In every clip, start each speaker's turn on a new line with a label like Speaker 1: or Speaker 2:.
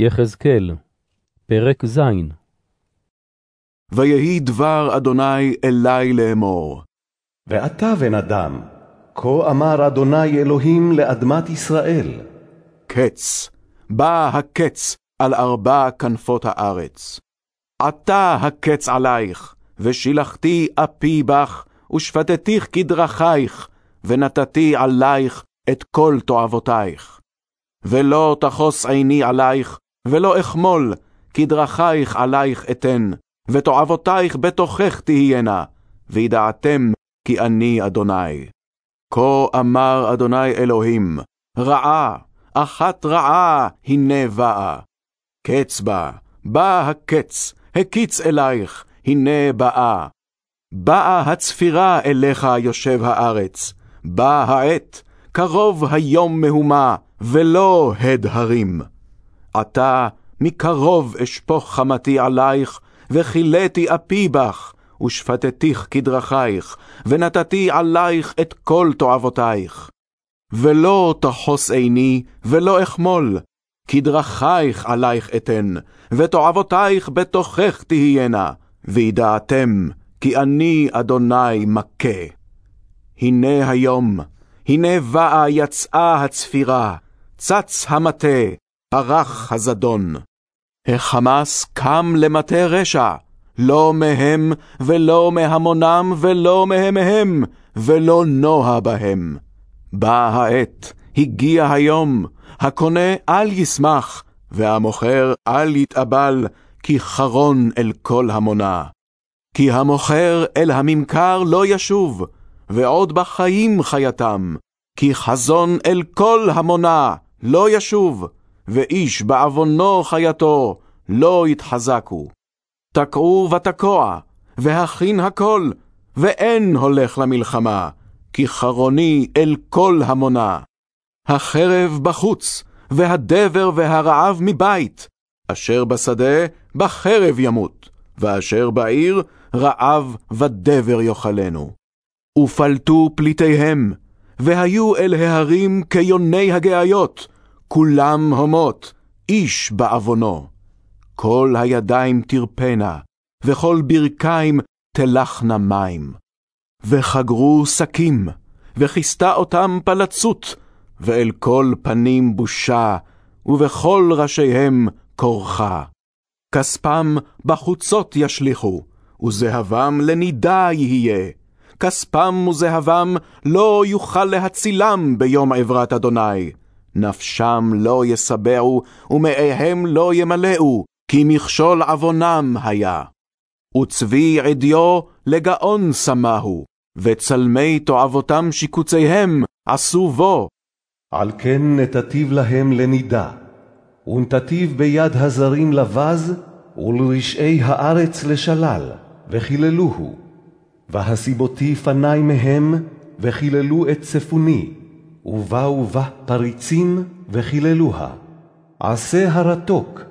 Speaker 1: יחזקאל, פרק ז.
Speaker 2: ויהי דבר אדוני אלי לאמור.
Speaker 3: ואתה בן אדם, כה אמר אדוני אלוהים לאדמת ישראל.
Speaker 2: קץ, בא הקץ על ארבע כנפות הארץ. עתה הקץ עלייך, ושילחתי אפי בך, ושפטתיך כדרכייך, ונתתי עלייך את כל תועבותייך. ולא תחוס עיני עלייך, ולא אחמול, כי דרכייך עלייך אתן, ותועבותייך בתוכך תהיינה, וידעתם כי אני אדוני. כה אמר אדוני אלוהים, רעה, אחת רעה הנה באה. קץ בה, בא הקץ, הקיץ אלייך, הנה באה. באה הצפירה אליך יושב הארץ, באה העת, קרוב היום מהומה, ולא הד הרים. עתה מקרוב אשפוך חמתי עלייך, וכילאתי אפי בך, ושפטתיך כדרכייך, ונתתי עלייך את כל תועבותייך. ולא תחוס עיני, ולא אחמול, כדרכייך עלייך אתן, ותועבותייך בתוכך תהיינה, וידעתם כי אני אדוני מכה. הנה היום, הנה באה יצאה הצפירה, צץ המטה, פרח הזדון. החמס קם למטה רשע, לא מהם, ולא מהמונם, ולא מהמהם, ולא נוה בהם. באה העת, הגיע היום, הקונה אל ישמח, והמוכר אל יתאבל, כי חרון אל כל המונה. כי המוכר אל הממכר לא ישוב, ועוד בחיים חייתם, כי חזון אל כל המונה לא ישוב, ואיש בעוונו חייתו לא יתחזקו. תקעו ותקוע, והכין הכל, ואין הולך למלחמה, כי חרוני אל כל המונה. החרב בחוץ, והדבר והרעב מבית, אשר בשדה בחרב ימות, ואשר בעיר רעב ודבר יאכלנו. ופלטו פליטיהם, והיו אל ההרים כיוני הגאיות, כולם הומות, איש בעוונו. כל הידיים תרפנה, וכל ברכיים תלכנה מים. וחגרו שקים, וכיסתה אותם פלצות, ואל כל פנים בושה, ובכל ראשיהם כורחה. כספם בחוצות ישליכו, וזהבם לנידה יהיה. כספם וזהבם לא יוכל להצילם ביום עברת אדוני. נפשם לא יסבעו, ומאיהם לא ימלאו, כי מכשול עוונם היה. וצבי עדיו לגאון שמו, וצלמי תועבותם שיקוציהם עשו בו.
Speaker 3: על כן נתתיו להם לנידה, ונתתיו ביד הזרים לבז, ולרשעי הארץ לשלל, וחיללוהו. והסיבותי פני מהם, וחיללו את צפוני, ובאו בה פריצים, וחיללוה. עשה הרתוק,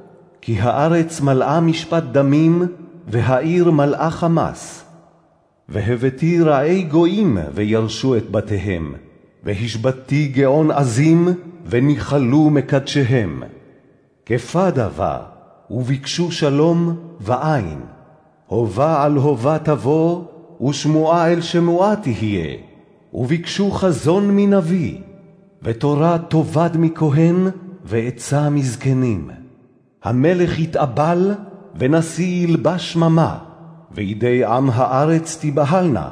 Speaker 3: כי הארץ מלאה משפט דמים, והעיר מלאה חמס. והבאתי רעי גויים, וירשו את בתיהם, והשבתי גאון עזים, וניחלו מקדשיהם. כפדה בא, וביקשו שלום, ואין. הובה על הובה תבוא, ושמועה אל שמועה תהיה, וביקשו חזון מנביא, ותורה תאבד מכהן, ועצה מזקנים. המלך יתאבל, ונשיא ילבש שממה, וידי עם הארץ תיבהלנה.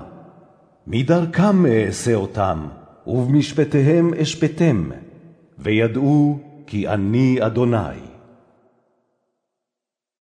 Speaker 3: מדרכם אעשה אותם, ובמשפטיהם אשפטם, וידעו כי אני אדוני.